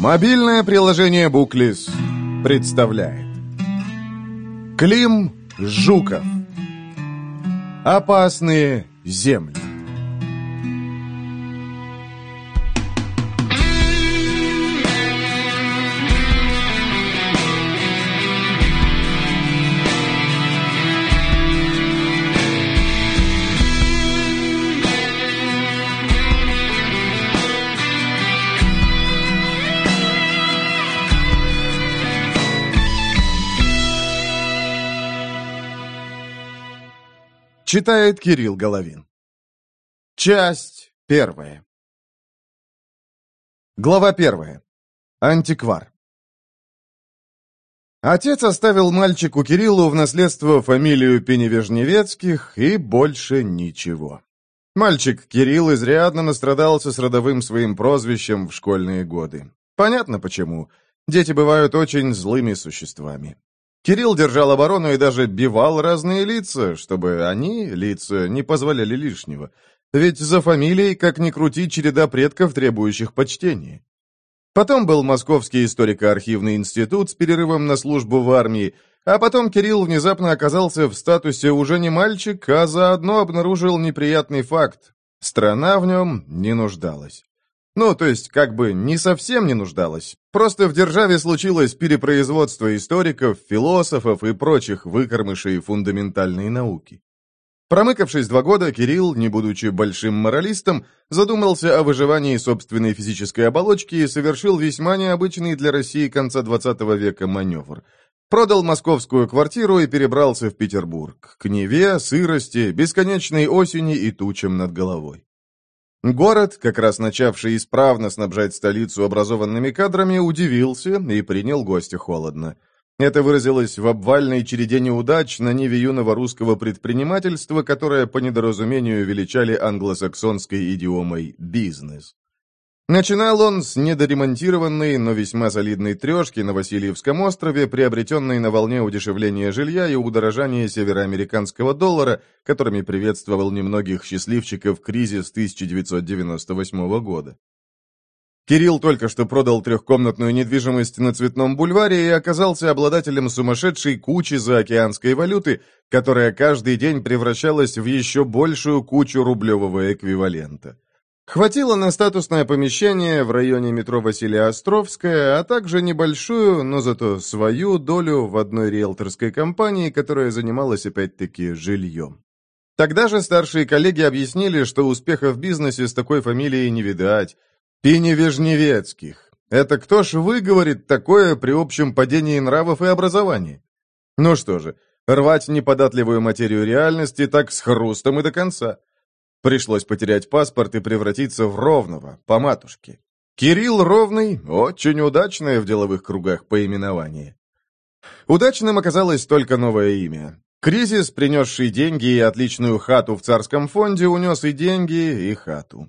Мобильное приложение Буклис представляет. Клим Жуков. Опасные земли Читает Кирилл Головин. Часть первая. Глава первая. Антиквар. Отец оставил мальчику Кириллу в наследство фамилию Пеневежневецких и больше ничего. Мальчик Кирилл изрядно настрадался с родовым своим прозвищем в школьные годы. Понятно почему. Дети бывают очень злыми существами. Кирилл держал оборону и даже бивал разные лица, чтобы они, лица, не позволяли лишнего. Ведь за фамилией, как ни крути, череда предков, требующих почтения. Потом был Московский историко-архивный институт с перерывом на службу в армии, а потом Кирилл внезапно оказался в статусе уже не мальчик, а заодно обнаружил неприятный факт. Страна в нем не нуждалась. Ну, то есть, как бы не совсем не нуждалась. Просто в державе случилось перепроизводство историков, философов и прочих выкормышей фундаментальной науки. Промыкавшись два года, Кирилл, не будучи большим моралистом, задумался о выживании собственной физической оболочки и совершил весьма необычный для России конца XX века маневр. Продал московскую квартиру и перебрался в Петербург, к Неве, сырости, бесконечной осени и тучам над головой. Город, как раз начавший исправно снабжать столицу образованными кадрами, удивился и принял гостя холодно. Это выразилось в обвальной череде неудач на ниве юного русского предпринимательства, которое по недоразумению величали англосаксонской идиомой «бизнес». Начинал он с недоремонтированной, но весьма солидной трешки на Васильевском острове, приобретенной на волне удешевления жилья и удорожания североамериканского доллара, которыми приветствовал немногих счастливчиков кризис 1998 года. Кирилл только что продал трехкомнатную недвижимость на Цветном бульваре и оказался обладателем сумасшедшей кучи заокеанской валюты, которая каждый день превращалась в еще большую кучу рублевого эквивалента. Хватило на статусное помещение в районе метро Василия Островская, а также небольшую, но зато свою долю в одной риэлторской компании, которая занималась опять-таки жильем. Тогда же старшие коллеги объяснили, что успеха в бизнесе с такой фамилией не видать. Пеневежневецких. Это кто ж выговорит такое при общем падении нравов и образования? Ну что же, рвать неподатливую материю реальности так с хрустом и до конца. Пришлось потерять паспорт и превратиться в ровного, по матушке. Кирилл Ровный – очень удачное в деловых кругах поименование. Удачным оказалось только новое имя. Кризис, принесший деньги и отличную хату в царском фонде, унес и деньги, и хату.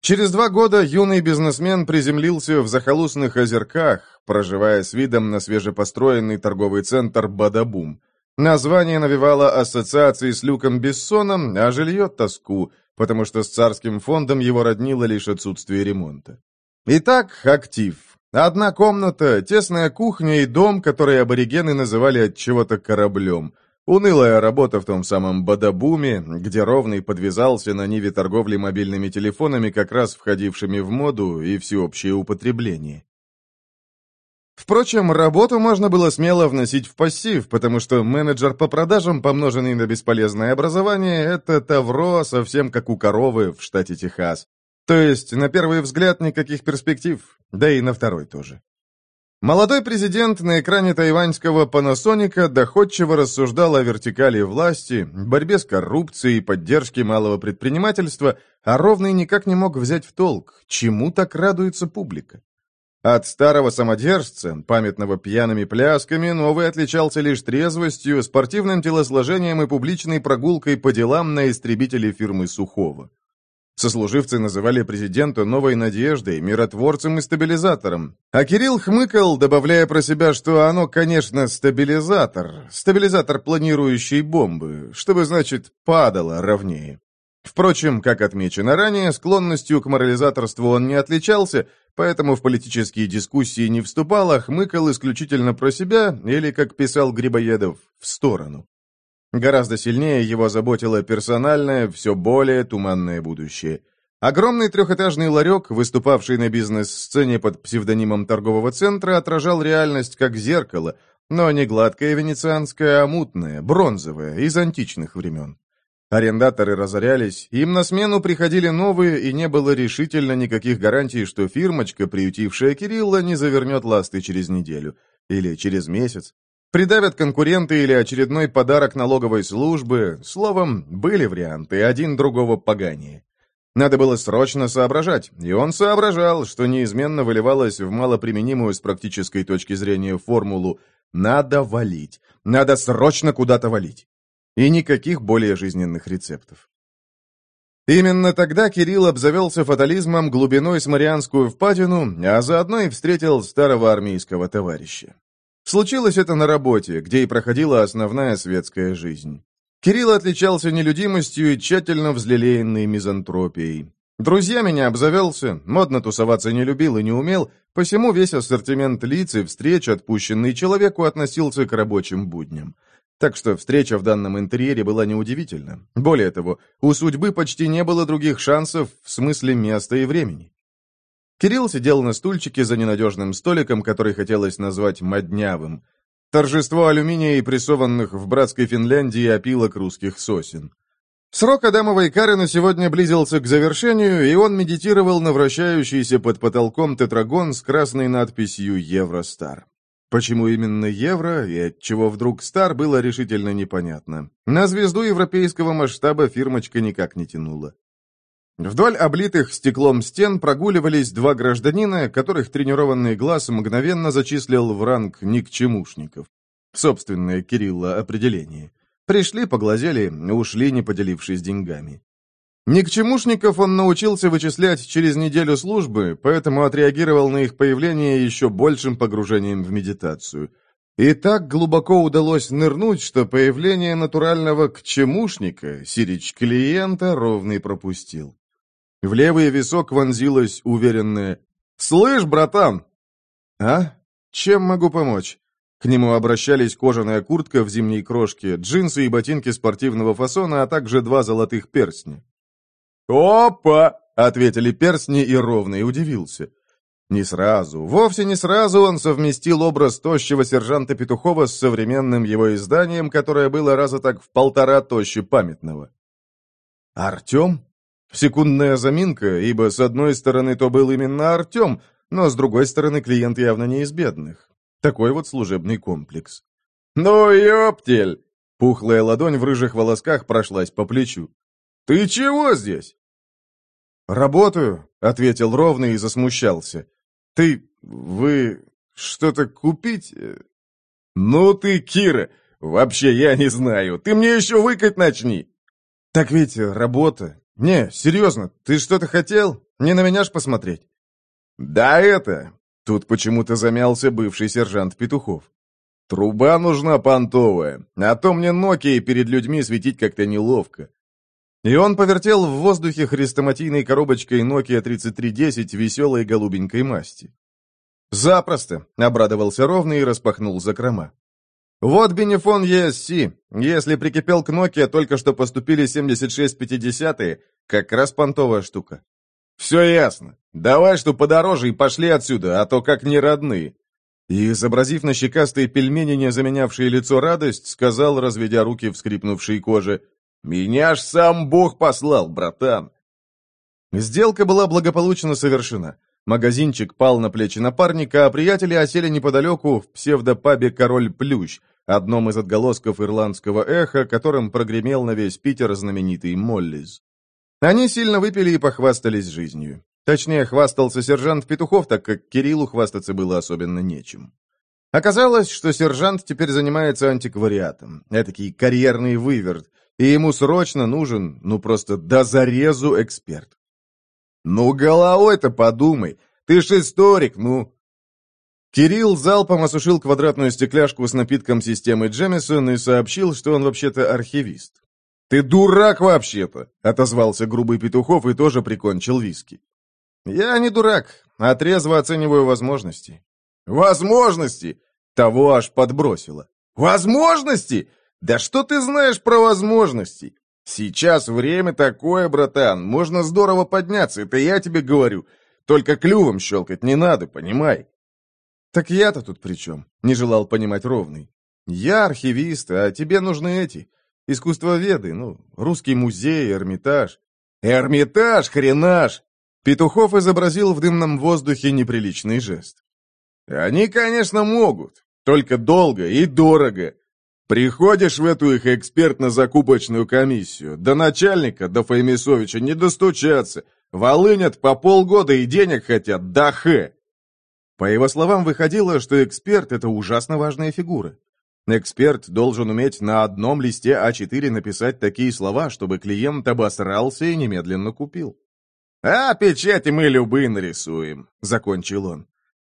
Через два года юный бизнесмен приземлился в захолустных озерках, проживая с видом на свежепостроенный торговый центр «Бадабум», Название навевало ассоциации с Люком Бессоном, а жилье — тоску, потому что с царским фондом его роднило лишь отсутствие ремонта. Итак, актив. Одна комната, тесная кухня и дом, который аборигены называли от чего-то кораблем. Унылая работа в том самом Бадабуме, где Ровный подвязался на ниве торговли мобильными телефонами, как раз входившими в моду и всеобщее употребление. Впрочем, работу можно было смело вносить в пассив, потому что менеджер по продажам, помноженный на бесполезное образование, это тавро совсем как у коровы в штате Техас. То есть, на первый взгляд, никаких перспектив, да и на второй тоже. Молодой президент на экране тайваньского Panasonic доходчиво рассуждал о вертикали власти, борьбе с коррупцией, поддержке малого предпринимательства, а ровный никак не мог взять в толк, чему так радуется публика. От старого самодержца, памятного пьяными плясками, новый отличался лишь трезвостью, спортивным телосложением и публичной прогулкой по делам на истребителе фирмы Сухого. Сослуживцы называли президента новой надеждой, миротворцем и стабилизатором. А Кирилл хмыкал, добавляя про себя, что оно, конечно, стабилизатор, стабилизатор планирующей бомбы, чтобы, значит, падало ровнее. Впрочем, как отмечено ранее, склонностью к морализаторству он не отличался, поэтому в политические дискуссии не вступал, а хмыкал исключительно про себя или, как писал Грибоедов, в сторону. Гораздо сильнее его заботило персональное, все более туманное будущее. Огромный трехэтажный ларек, выступавший на бизнес-сцене под псевдонимом торгового центра, отражал реальность как зеркало, но не гладкое венецианское, а мутное, бронзовое, из античных времен. Арендаторы разорялись, им на смену приходили новые, и не было решительно никаких гарантий, что фирмочка, приютившая Кирилла, не завернет ласты через неделю или через месяц. Придавят конкуренты или очередной подарок налоговой службы. Словом, были варианты, один другого поганее. Надо было срочно соображать, и он соображал, что неизменно выливалось в малоприменимую с практической точки зрения формулу «надо валить, надо срочно куда-то валить». И никаких более жизненных рецептов. Именно тогда Кирилл обзавелся фатализмом глубиной с Марианскую впадину, а заодно и встретил старого армейского товарища. Случилось это на работе, где и проходила основная светская жизнь. Кирилл отличался нелюдимостью и тщательно взлелеянной мизантропией. Друзья меня обзавелся, модно тусоваться не любил и не умел, посему весь ассортимент лиц и встреч, отпущенный человеку, относился к рабочим будням. Так что встреча в данном интерьере была неудивительна. Более того, у судьбы почти не было других шансов в смысле места и времени. Кирилл сидел на стульчике за ненадежным столиком, который хотелось назвать «моднявым». Торжество алюминия и прессованных в братской Финляндии опилок русских сосен. Срок Адамовой кары на сегодня близился к завершению, и он медитировал на вращающийся под потолком тетрагон с красной надписью «Евростар». Почему именно евро и от чего вдруг стар, было решительно непонятно. На звезду европейского масштаба фирмочка никак не тянула. Вдоль облитых стеклом стен прогуливались два гражданина, которых тренированный глаз мгновенно зачислил в ранг никчемушников. Собственное Кирилла определение. Пришли, поглазели, ушли, не поделившись деньгами. Никчемушников он научился вычислять через неделю службы, поэтому отреагировал на их появление еще большим погружением в медитацию. И так глубоко удалось нырнуть, что появление натурального кчемушника Сирич клиента ровный пропустил. В левый висок вонзилось уверенное «Слышь, братан!» «А? Чем могу помочь?» К нему обращались кожаная куртка в зимней крошке, джинсы и ботинки спортивного фасона, а также два золотых перстня. «Опа!» — ответили перстни и ровно и удивился. Не сразу, вовсе не сразу он совместил образ тощего сержанта Петухова с современным его изданием, которое было раза так в полтора тоще памятного. «Артем?» Секундная заминка, ибо с одной стороны то был именно Артем, но с другой стороны клиент явно не из бедных. Такой вот служебный комплекс. «Ну, ёптель!» Пухлая ладонь в рыжих волосках прошлась по плечу. «Ты чего здесь?» «Работаю», — ответил ровно и засмущался. «Ты... вы... что-то купить?» «Ну ты, Кира, вообще я не знаю. Ты мне еще выкать начни!» «Так ведь работа. Не, серьезно, ты что-то хотел? Не на меня ж посмотреть?» «Да это...» Тут почему-то замялся бывший сержант Петухов. «Труба нужна понтовая, а то мне Nokia перед людьми светить как-то неловко. И он повертел в воздухе хрестоматийной коробочкой Nokia 3310 веселой голубенькой масти. «Запросто!» — обрадовался ровно и распахнул закрома. «Вот бенефон ESC. Если прикипел к Nokia, только что поступили 7650-е, как раз понтовая штука». «Все ясно. Давай что подороже и пошли отсюда, а то как не родные». И, изобразив на щекастые пельмени, не заменявшие лицо радость, сказал, разведя руки в скрипнувшей коже, «Меня ж сам Бог послал, братан!» Сделка была благополучно совершена. Магазинчик пал на плечи напарника, а приятели осели неподалеку в псевдопабе «Король Плющ», одном из отголосков ирландского эха, которым прогремел на весь Питер знаменитый Моллиз. Они сильно выпили и похвастались жизнью. Точнее, хвастался сержант Петухов, так как Кириллу хвастаться было особенно нечем. Оказалось, что сержант теперь занимается антиквариатом, этакий карьерный выверт, и ему срочно нужен, ну просто до зарезу эксперт. «Ну, головой-то подумай, ты ж историк, ну!» Кирилл залпом осушил квадратную стекляшку с напитком системы Джемисон и сообщил, что он вообще-то архивист. «Ты дурак вообще-то!» — отозвался грубый Петухов и тоже прикончил виски. «Я не дурак, а трезво оцениваю возможности». «Возможности!» Того аж подбросило. «Возможности? Да что ты знаешь про возможности? Сейчас время такое, братан, можно здорово подняться, это я тебе говорю. Только клювом щелкать не надо, понимай». «Так я-то тут при чем?» — не желал понимать ровный. «Я архивист, а тебе нужны эти, искусствоведы, ну, русский музей, Эрмитаж». «Эрмитаж, хренаш!» Петухов изобразил в дымном воздухе неприличный жест. «Они, конечно, могут, только долго и дорого. Приходишь в эту их экспертно-закупочную комиссию, до начальника, до Файмисовича не достучаться, волынят по полгода и денег хотят, да хэ!» По его словам, выходило, что эксперт — это ужасно важная фигура. Эксперт должен уметь на одном листе А4 написать такие слова, чтобы клиент обосрался и немедленно купил. «А печати мы любые нарисуем», — закончил он.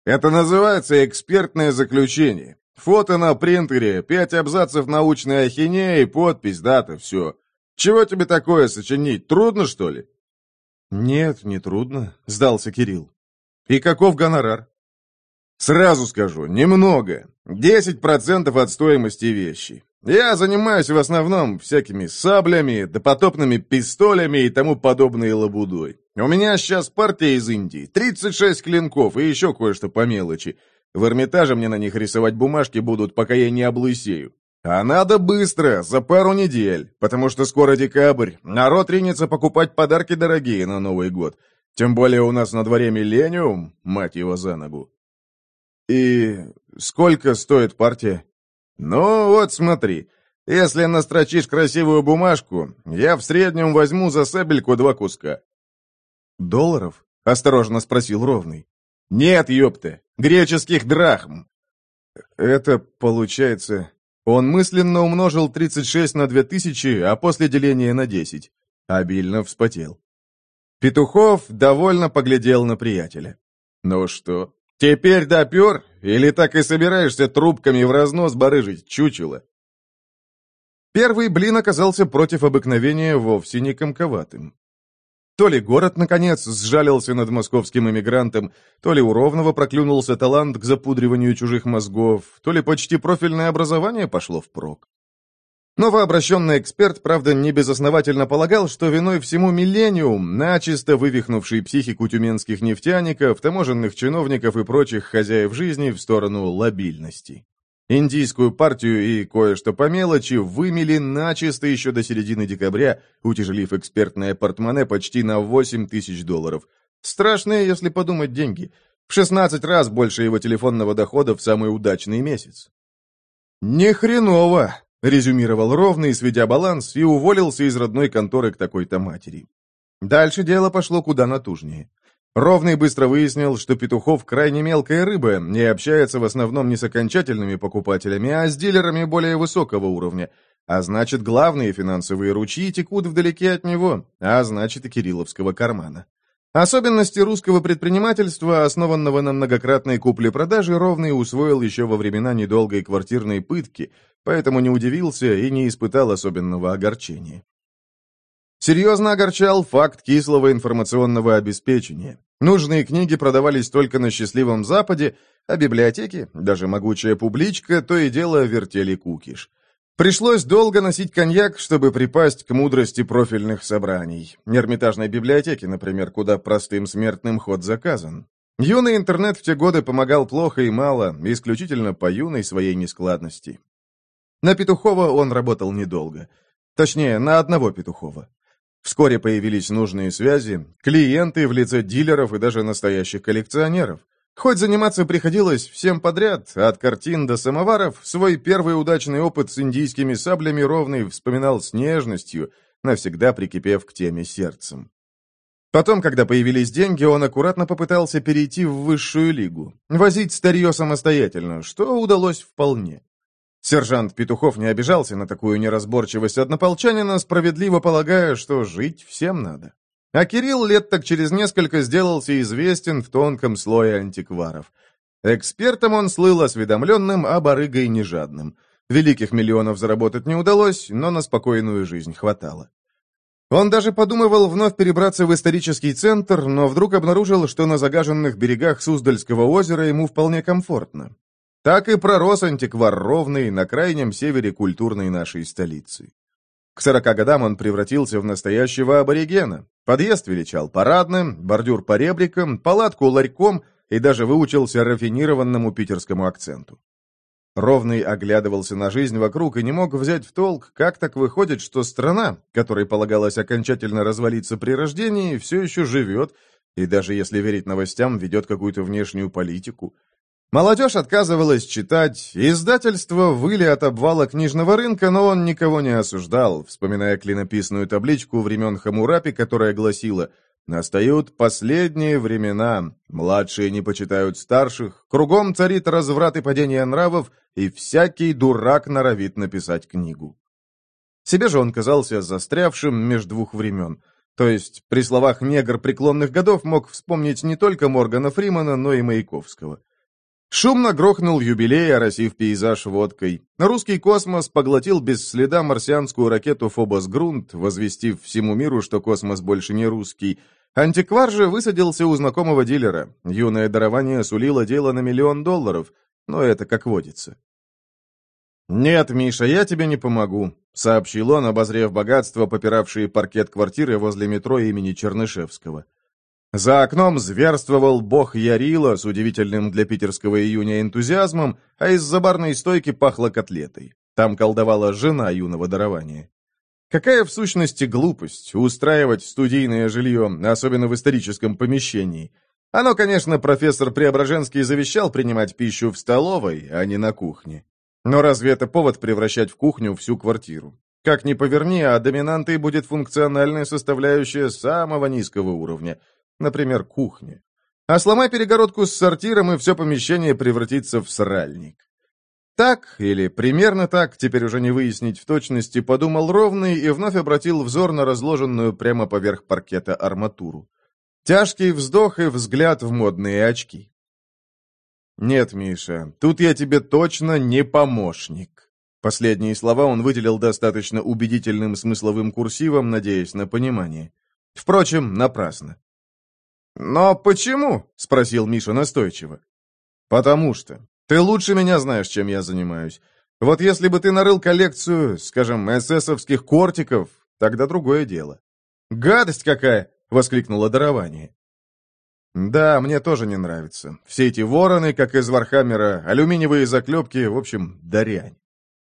«Это называется экспертное заключение. Фото на принтере, пять абзацев научной ахинеи, подпись, дата, все. Чего тебе такое сочинить? Трудно, что ли?» «Нет, не трудно», — сдался Кирилл. «И каков гонорар?» Сразу скажу, немного. 10% от стоимости вещи. Я занимаюсь в основном всякими саблями, допотопными пистолями и тому подобной лабудой. У меня сейчас партия из Индии, 36 клинков и еще кое-что по мелочи. В Эрмитаже мне на них рисовать бумажки будут, пока я не облысею. А надо быстро, за пару недель, потому что скоро декабрь, народ ринется покупать подарки дорогие на Новый год. Тем более у нас на дворе миллениум, мать его за ногу. «И сколько стоит партия?» «Ну, вот смотри. Если настрочишь красивую бумажку, я в среднем возьму за сабельку два куска». «Долларов?» — осторожно спросил Ровный. «Нет, ёпта, греческих драхм». «Это получается...» Он мысленно умножил 36 на 2000, а после деления на 10. Обильно вспотел. Петухов довольно поглядел на приятеля. «Ну что, «Теперь допер? Или так и собираешься трубками в разнос барыжить, чучело?» Первый блин оказался против обыкновения вовсе не комковатым. То ли город, наконец, сжалился над московским эмигрантом, то ли у Ровного проклюнулся талант к запудриванию чужих мозгов, то ли почти профильное образование пошло впрок. Новообращенный эксперт, правда, не безосновательно полагал, что виной всему миллениум, начисто вывихнувший психику тюменских нефтяников, таможенных чиновников и прочих хозяев жизни в сторону лобильности. Индийскую партию и кое-что по мелочи вымели начисто еще до середины декабря, утяжелив экспертное портмоне почти на 8 тысяч долларов. Страшные, если подумать, деньги. В 16 раз больше его телефонного дохода в самый удачный месяц. «Не хреново!» Резюмировал ровный, сведя баланс, и уволился из родной конторы к такой-то матери. Дальше дело пошло куда натужнее. Ровный быстро выяснил, что Петухов крайне мелкая рыба, не общается в основном не с окончательными покупателями, а с дилерами более высокого уровня. А значит, главные финансовые ручьи текут вдалеке от него, а значит и кирилловского кармана. Особенности русского предпринимательства, основанного на многократной купле-продаже, Ровный усвоил еще во времена недолгой квартирной пытки – поэтому не удивился и не испытал особенного огорчения. Серьезно огорчал факт кислого информационного обеспечения. Нужные книги продавались только на счастливом Западе, а библиотеки, даже могучая публичка, то и дело вертели кукиш. Пришлось долго носить коньяк, чтобы припасть к мудрости профильных собраний. Эрмитажной библиотеки, например, куда простым смертным ход заказан. Юный интернет в те годы помогал плохо и мало, исключительно по юной своей нескладности. На Петухова он работал недолго. Точнее, на одного Петухова. Вскоре появились нужные связи, клиенты в лице дилеров и даже настоящих коллекционеров. Хоть заниматься приходилось всем подряд, от картин до самоваров, свой первый удачный опыт с индийскими саблями ровный вспоминал с нежностью, навсегда прикипев к теме сердцем. Потом, когда появились деньги, он аккуратно попытался перейти в высшую лигу, возить старье самостоятельно, что удалось вполне. Сержант Петухов не обижался на такую неразборчивость однополчанина, справедливо полагая, что жить всем надо. А Кирилл лет так через несколько сделался известен в тонком слое антикваров. Экспертом он слыл осведомленным, а барыгой нежадным. Великих миллионов заработать не удалось, но на спокойную жизнь хватало. Он даже подумывал вновь перебраться в исторический центр, но вдруг обнаружил, что на загаженных берегах Суздальского озера ему вполне комфортно. Так и пророс антиквар ровный на крайнем севере культурной нашей столицы. К сорока годам он превратился в настоящего аборигена. Подъезд величал парадным, бордюр по ребрикам, палатку ларьком и даже выучился рафинированному питерскому акценту. Ровный оглядывался на жизнь вокруг и не мог взять в толк, как так выходит, что страна, которой полагалось окончательно развалиться при рождении, все еще живет, и даже если верить новостям, ведет какую-то внешнюю политику. Молодежь отказывалась читать, издательства выли от обвала книжного рынка, но он никого не осуждал, вспоминая клинописную табличку времен Хамурапи, которая гласила «Настают последние времена, младшие не почитают старших, кругом царит разврат и падение нравов, и всякий дурак норовит написать книгу». Себе же он казался застрявшим между двух времен. То есть, при словах «негр преклонных годов» мог вспомнить не только Моргана Фримана, но и Маяковского. Шумно грохнул юбилей, оросив пейзаж водкой. Русский космос поглотил без следа марсианскую ракету «Фобос-Грунт», возвестив всему миру, что космос больше не русский. Антиквар же высадился у знакомого дилера. Юное дарование сулило дело на миллион долларов, но это как водится. «Нет, Миша, я тебе не помогу», — сообщил он, обозрев богатство, попиравшие паркет квартиры возле метро имени Чернышевского. За окном зверствовал бог Ярила с удивительным для питерского июня энтузиазмом, а из-за барной стойки пахло котлетой. Там колдовала жена юного дарования. Какая в сущности глупость устраивать студийное жилье, особенно в историческом помещении. Оно, конечно, профессор Преображенский завещал принимать пищу в столовой, а не на кухне. Но разве это повод превращать в кухню всю квартиру? Как ни поверни, а доминантой будет функциональная составляющая самого низкого уровня – например, кухня. А сломай перегородку с сортиром, и все помещение превратится в сральник. Так, или примерно так, теперь уже не выяснить в точности, подумал ровный и вновь обратил взор на разложенную прямо поверх паркета арматуру. Тяжкий вздох и взгляд в модные очки. «Нет, Миша, тут я тебе точно не помощник». Последние слова он выделил достаточно убедительным смысловым курсивом, надеясь на понимание. Впрочем, напрасно. «Но почему?» — спросил Миша настойчиво. «Потому что. Ты лучше меня знаешь, чем я занимаюсь. Вот если бы ты нарыл коллекцию, скажем, эсэсовских кортиков, тогда другое дело». «Гадость какая!» — воскликнуло дарование. «Да, мне тоже не нравится. Все эти вороны, как из Вархаммера, алюминиевые заклепки, в общем, дрянь».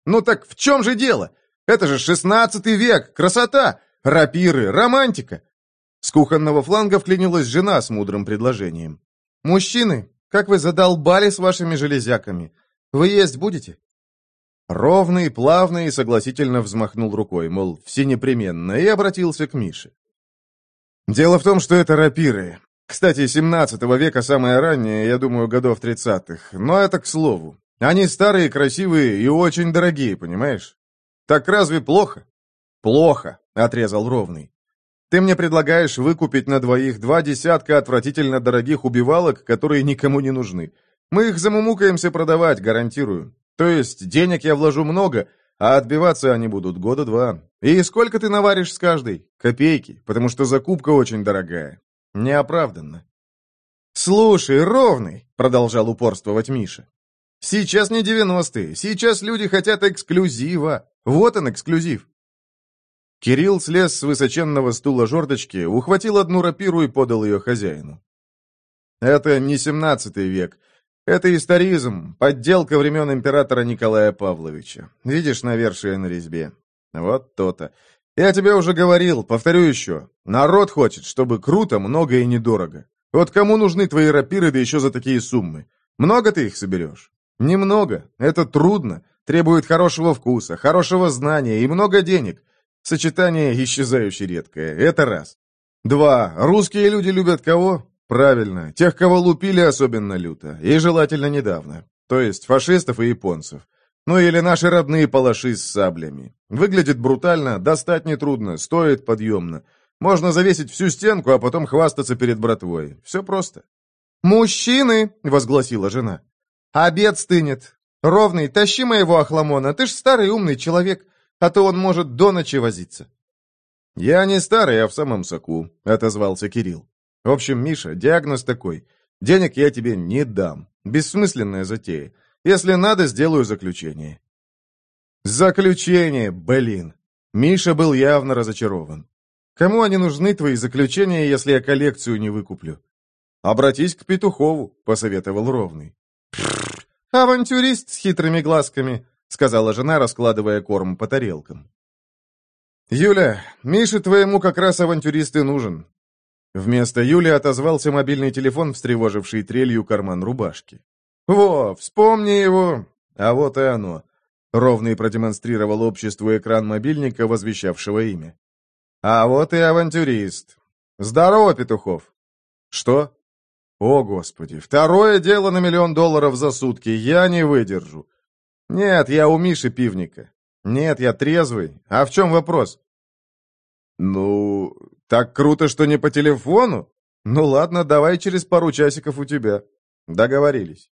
«Ну так в чем же дело? Это же шестнадцатый век, красота, рапиры, романтика. С кухонного фланга вклинилась жена с мудрым предложением. «Мужчины, как вы задолбали с вашими железяками? Вы есть будете?» Ровный, плавный и согласительно взмахнул рукой, мол, все непременно, и обратился к Мише. «Дело в том, что это рапиры. Кстати, 17 века самое раннее, я думаю, годов 30-х. Но это к слову. Они старые, красивые и очень дорогие, понимаешь? Так разве плохо?» «Плохо», — отрезал Ровный. Ты мне предлагаешь выкупить на двоих два десятка отвратительно дорогих убивалок, которые никому не нужны. Мы их замумукаемся продавать, гарантирую. То есть денег я вложу много, а отбиваться они будут года два. И сколько ты наваришь с каждой? Копейки, потому что закупка очень дорогая. Неоправданно. «Слушай, ровный», — продолжал упорствовать Миша. «Сейчас не девяностые, сейчас люди хотят эксклюзива. Вот он, эксклюзив. Кирилл слез с высоченного стула жердочки, ухватил одну рапиру и подал ее хозяину. «Это не семнадцатый век. Это историзм, подделка времен императора Николая Павловича. Видишь навершие на резьбе? Вот то-то. Я тебе уже говорил, повторю еще. Народ хочет, чтобы круто, много и недорого. Вот кому нужны твои рапиры, да еще за такие суммы? Много ты их соберешь? Немного. Это трудно. Требует хорошего вкуса, хорошего знания и много денег. Сочетание исчезающе редкое. Это раз. Два. Русские люди любят кого? Правильно. Тех, кого лупили особенно люто. И желательно недавно. То есть фашистов и японцев. Ну или наши родные палаши с саблями. Выглядит брутально, достать нетрудно, стоит подъемно. Можно завесить всю стенку, а потом хвастаться перед братвой. Все просто. «Мужчины!» — возгласила жена. «Обед стынет. Ровный, тащи моего охламона, ты ж старый умный человек, а то он может до ночи возиться». «Я не старый, а в самом соку», — отозвался Кирилл. «В общем, Миша, диагноз такой. Денег я тебе не дам. Бессмысленная затея. Если надо, сделаю заключение». «Заключение, блин!» Миша был явно разочарован. «Кому они нужны, твои заключения, если я коллекцию не выкуплю?» «Обратись к Петухову», — посоветовал Ровный. «Авантюрист с хитрыми глазками», — сказала жена, раскладывая корм по тарелкам. «Юля, Мише твоему как раз авантюрист и нужен». Вместо Юли отозвался мобильный телефон, встревоживший трелью карман рубашки. «Во, вспомни его!» А вот и оно. Ровный продемонстрировал обществу экран мобильника, возвещавшего имя. «А вот и авантюрист. Здорово, Петухов!» «Что?» «О, Господи! Второе дело на миллион долларов за сутки. Я не выдержу. Нет, я у Миши Пивника. «Нет, я трезвый. А в чем вопрос?» «Ну, так круто, что не по телефону? Ну ладно, давай через пару часиков у тебя. Договорились».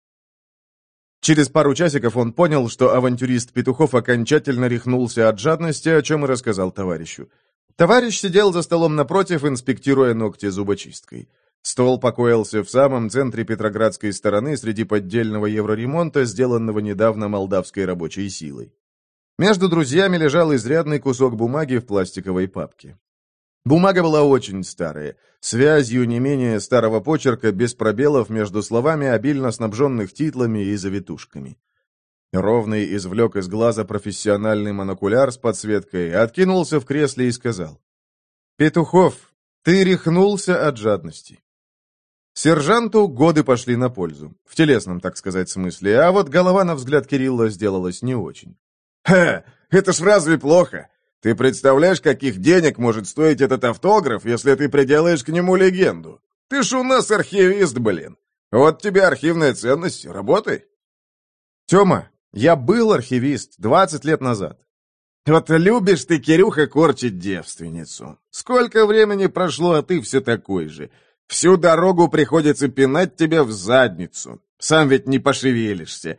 Через пару часиков он понял, что авантюрист Петухов окончательно рехнулся от жадности, о чем и рассказал товарищу. Товарищ сидел за столом напротив, инспектируя ногти зубочисткой. Стол покоился в самом центре Петроградской стороны среди поддельного евроремонта, сделанного недавно молдавской рабочей силой. Между друзьями лежал изрядный кусок бумаги в пластиковой папке. Бумага была очень старая, связью не менее старого почерка, без пробелов между словами, обильно снабженных титлами и завитушками. Ровный извлек из глаза профессиональный монокуляр с подсветкой, откинулся в кресле и сказал. «Петухов, ты рехнулся от жадности». Сержанту годы пошли на пользу, в телесном, так сказать, смысле, а вот голова, на взгляд Кирилла, сделалась не очень. «Ха! Это ж разве плохо? Ты представляешь, каких денег может стоить этот автограф, если ты приделаешь к нему легенду? Ты ж у нас архивист, блин. Вот тебе архивная ценность, работай». «Тема, я был архивист 20 лет назад». «Вот любишь ты, Кирюха, корчить девственницу. Сколько времени прошло, а ты все такой же. Всю дорогу приходится пинать тебя в задницу. Сам ведь не пошевелишься.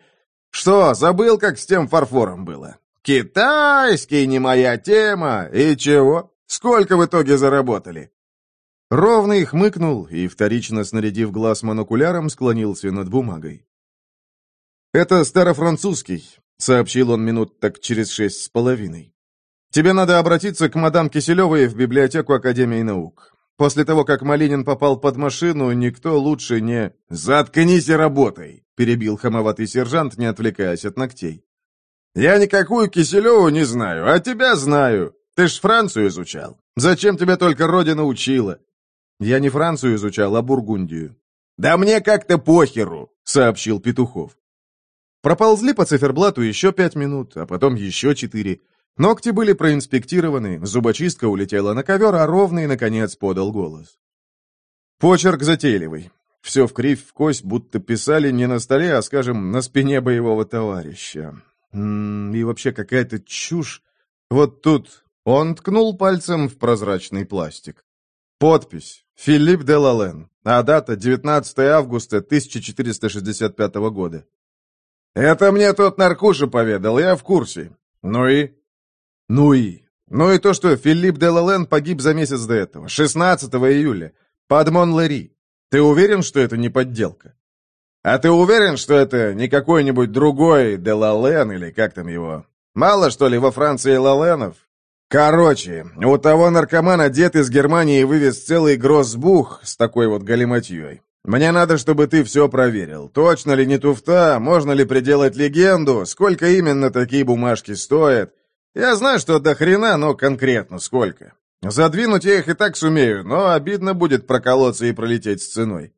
Что, забыл, как с тем фарфором было? Китайский не моя тема. И чего? Сколько в итоге заработали? Ровно хмыкнул и, вторично снарядив глаз монокуляром, склонился над бумагой. «Это старофранцузский», — сообщил он минут так через шесть с половиной. «Тебе надо обратиться к мадам Киселевой в библиотеку Академии наук. После того, как Малинин попал под машину, никто лучше не... «Заткнись и работай!» — перебил хамоватый сержант, не отвлекаясь от ногтей. «Я никакую Киселеву не знаю, а тебя знаю. Ты ж Францию изучал. Зачем тебя только Родина учила?» «Я не Францию изучал, а Бургундию». «Да мне как-то похеру», — сообщил Петухов. Проползли по циферблату еще пять минут, а потом еще четыре. Ногти были проинспектированы, зубочистка улетела на ковер, а ровный, наконец, подал голос. Почерк затейливый. Все в кривь, в кость, будто писали не на столе, а, скажем, на спине боевого товарища. М -м, и вообще какая-то чушь. Вот тут он ткнул пальцем в прозрачный пластик. Подпись. Филипп де Лален. А дата 19 августа 1465 года. «Это мне тот наркуша поведал, я в курсе. Ну и?» Ну и... Ну и то, что Филипп де Лален погиб за месяц до этого, 16 июля, под Монлери. Ты уверен, что это не подделка? А ты уверен, что это не какой-нибудь другой де Лален или как там его? Мало, что ли, во Франции Лаленов? Короче, у того наркомана дед из Германии вывез целый гроссбух с такой вот галиматьей. Мне надо, чтобы ты все проверил. Точно ли не туфта, можно ли приделать легенду, сколько именно такие бумажки стоят, я знаю, что до хрена, но конкретно сколько. Задвинуть я их и так сумею, но обидно будет проколоться и пролететь с ценой.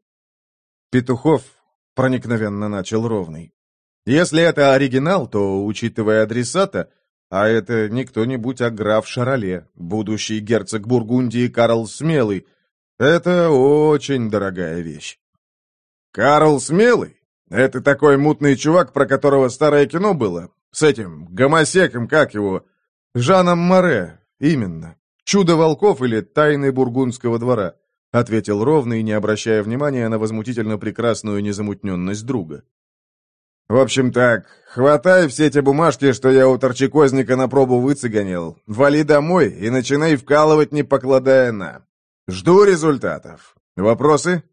Петухов проникновенно начал ровный. Если это оригинал, то, учитывая адресата, а это не кто-нибудь, а граф Шароле, будущий герцог Бургундии Карл Смелый, это очень дорогая вещь. Карл Смелый? Это такой мутный чувак, про которого старое кино было? С этим гомосеком, как его? «Жаном Море, именно. Чудо волков или тайны бургундского двора», ответил ровно и не обращая внимания на возмутительно прекрасную незамутненность друга. В общем так, хватай все эти бумажки, что я у торчекозника на пробу выцеганил, вали домой и начинай вкалывать, не покладая на. Жду результатов. Вопросы?»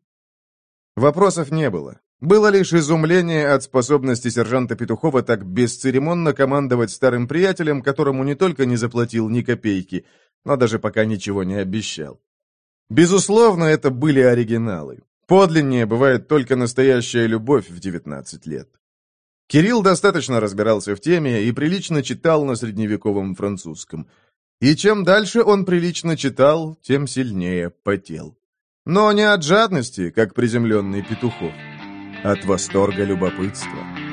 Вопросов не было. Было лишь изумление от способности сержанта Петухова так бесцеремонно командовать старым приятелем, которому не только не заплатил ни копейки, но даже пока ничего не обещал. Безусловно, это были оригиналы. Подлиннее бывает только настоящая любовь в 19 лет. Кирилл достаточно разбирался в теме и прилично читал на средневековом французском. И чем дальше он прилично читал, тем сильнее потел. Но не от жадности, как приземленный Петухов от восторга любопытства.